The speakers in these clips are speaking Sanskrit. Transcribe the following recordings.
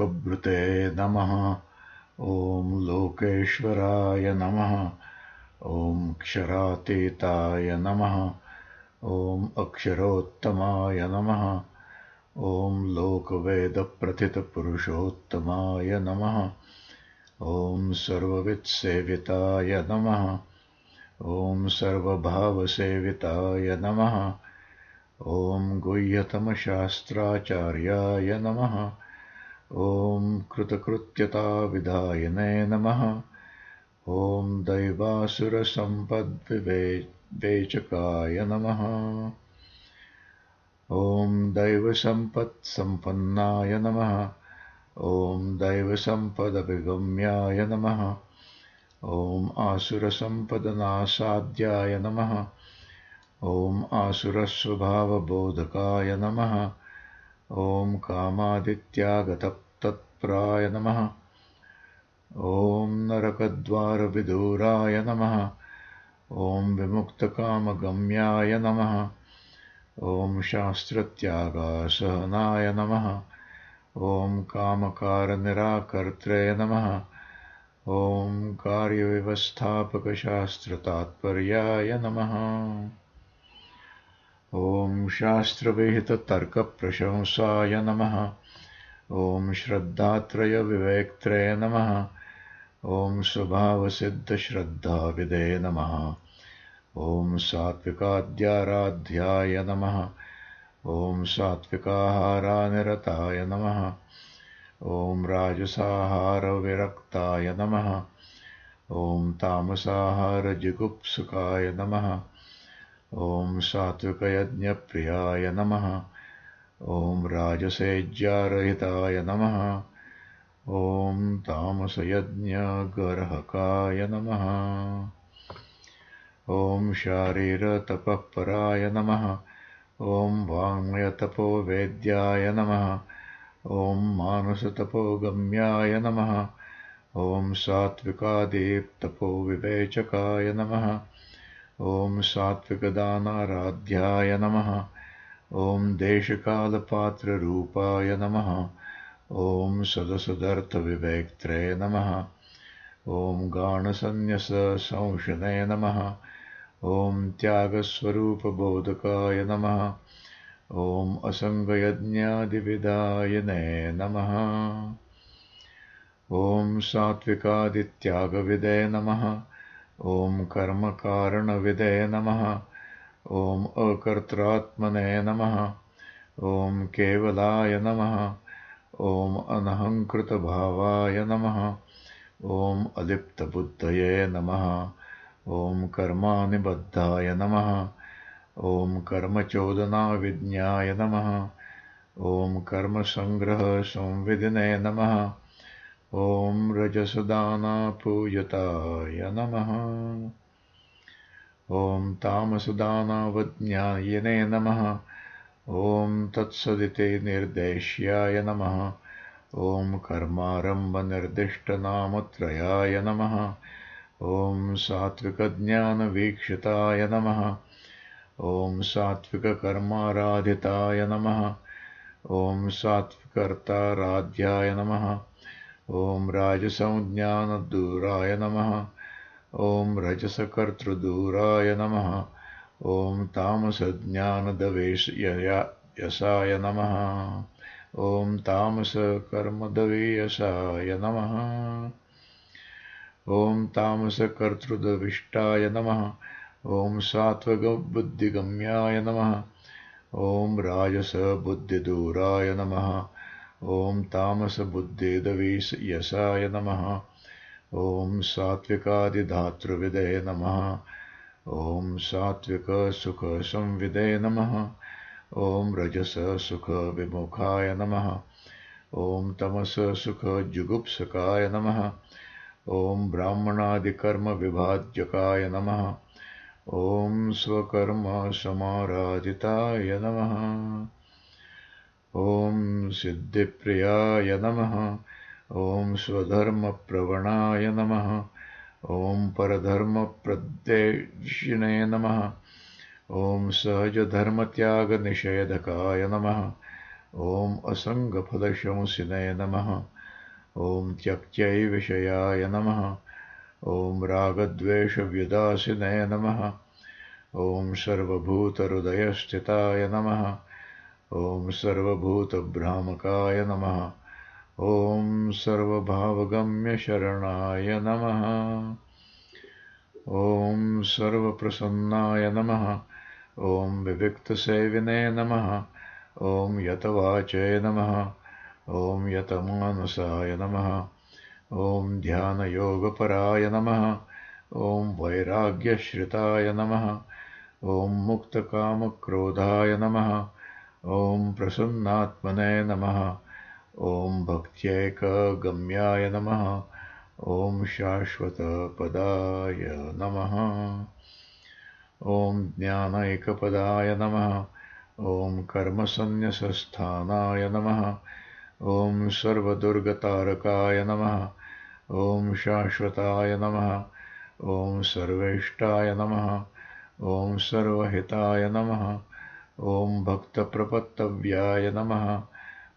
लोकभृते नमः। ॐ लोकेश्वराय नमः। ॐ क्षरातीताय नमः। ॐ अक्षरोत्तमाय नमः। ॐ लोकवेदप्रथितपुरुषोत्तमाय नमः। ॐ सर्ववित्सेविताय नमः। ॐ सर्वभावसेविताय नमः। ॐ गुह्यतमशास्त्राचार्याय नमः ॐ कृतकृत्यताविधायने नमः। ॐ दैवासुरसम्पद्विवेचकाय नमः। ॐ दैवसम्पत्सम्पन्नाय नमः। ॐ दैवसम्पदभिगम्याय नमः। ॐ आसुरसम्पदनासाद्याय नमः। ॐ आसुरस्वभावबोधकाय नमः ॐ कामादित्यागतप्तत्प्राय नमः। ॐ नरकद्वारविदूराय नमः। ॐ विमुक्तकामगम्याय नमः। ॐ शास्त्रत्यागासहनाय नमः। ॐ कामकारनिराकर्त्रे नमः। ॐ कार्यव्यवस्थापकशास्त्रतात्पर्याय नमः ॐ शास्त्रविहिततर्कप्रशंसाय नमः। ॐ श्रद्धात्रयविवेक्त्रे नमः। ॐ स्वभावसिद्धश्रद्धाविदे नमः। ॐ सात्विकाद्याराध्याय नमः। ॐ सात्विकाहारानिरताय नमः। ॐ राजसाहारविरक्ताय नमः। ॐ तामसाहारजिगुप्सुकाय नमः ॐ सात्विकयज्ञप्रियाय नमः। ॐ राजसेज्यारहिताय नमः। ॐ तामसयज्ञगर्हकाय नमः। ॐ शारीरतपःपराय नमः। ॐ वाङ्मयतपोवेद्याय नमः। ॐ मानसतपोगम्याय नमः। ॐ सात्विकादीप्तपोविवेचकाय नमः ॐ सात्विकदानाराध्याय नमः। ॐ देशकालपात्ररूपाय नमः। ॐ सदसदर्थविवेक्त्रे नमः। ॐ गाणसन्न्यसंशने नमः। ॐ त्यागस्वरूपबोधकाय नमः। ॐ असङ्गयज्ञादिविदायने नमः। ॐ सात्विकादित्यागविदे नमः ॐ कर्मकारणविदे नमः। ॐ अकर्त्रात्मने नमः। ॐ केवलाय नमः। ॐ अनहङ्कृतभावाय नमः। ॐ अलिप्तबुद्धये नमः। ॐ कर्मानिबद्धाय नमः। ॐ कर्मचोदनाविज्ञाय नमः। ॐ कर्मसङ्ग्रहसंविधिने नमः ॐ रजसदानापूयताय नमः। ॐ तामसदानावज्ञायने नमः। ॐ तत्सदिते निर्देश्याय नमः। ॐ कर्मारम्भनिर्दिष्टनामत्रयाय नमः। ॐ सात्विकज्ञानवीक्षिताय नमः। ॐ सात्विककर्माराधिताय नमः। ॐ सात्विकर्ताराध्याय नमः ॐ राजसंज्ञानदूराय नमः। ॐ रजसकर्तृदूराय नमः। ॐ तामसज्ञानदवेशयसाय नमः। ॐ तामसकर्मदवेयसाय नमः। ॐ तामसकर्तृदविष्टाय नमः। ॐ सात्वगबुद्धिगम्याय नमः। ॐ राजसबुद्धिदूराय नमः ॐ तामसबुद्धिदवीयसाय नमः। ॐ सात्विकादिधातृविदे नमः। ॐ सात्विकसुखसंविदे नमः। ॐ रजससुखविमुखाय नमः। ॐ तमससुखजुगुप्सकाय नमः। ॐ ब्राह्मणादिकर्मविभाज्यकाय नमः। ॐ स्वकर्मसमाराधिताय नमः ॐ सिद्धिप्रियाय नमः। ॐ स्वधर्मप्रवणाय नमः। ॐ परधर्मप्रदेशिने नमः। ॐ सहजधर्मत्यागनिषेधकाय नमः। ॐ असङ्गफलशंसिने नमः। ॐ त्यक्त्यै विषयाय नमः। ॐ रागद्वेषव्युदासिने नमः। ॐ सर्वभूतहृदयस्थिताय नमः ॐ सर्वभूतभ्रामकाय नमः। ॐ सर्वभावगम्यशरणाय नमः। ॐ सर्वप्रसन्नाय नमः। ॐ विविक्तसेविने नमः। ॐ यतवाचे नमः। ॐ यतमानसाय नमः। ॐ ध्यानयोगपराय नमः। ॐ वैराग्यश्रिताय नमः। ॐ मुक्तकामक्रोधाय नमः ॐ प्रसन्नात्मने नमः। ॐ भक्त्यैकगम्याय नमः। ॐ शाश्वतपदाय नमः। ॐ ज्ञानैकपदाय नमः। ॐ कर्मसन्न्यसस्थानाय नमः। ॐ सर्वदुर्गतारकाय नमः। ॐ शाश्वताय नमः। ॐ सर्वेष्टाय नमः। ॐ सर्वहिताय नमः भक्तप्रपत्तव्याय नमः।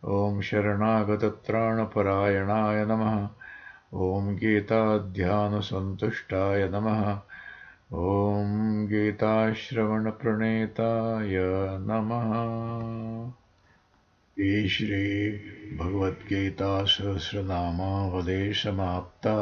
ॐ शरणागतत्राणपरायणाय नमः। ॐ गीताध्यानसन्तुष्टाय नमः। ॐ गीताश्रवणप्रणेताय नमः। श्रीभगवद्गीतासहस्रनामावले समाप्ता